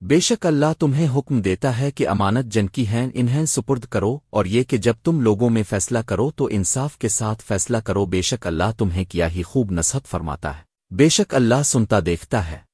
بے شک اللہ تمہیں حکم دیتا ہے کہ امانت جن کی ہیں، انہیں سپرد کرو، اور یہ کہ جب تم لوگوں میں فیصلہ کرو تو انصاف کے ساتھ فیصلہ کرو، بے شک اللہ تمہیں کیا ہی خوب نصحت فرماتا ہے۔ بے شک اللہ سنتا دیکھتا ہے۔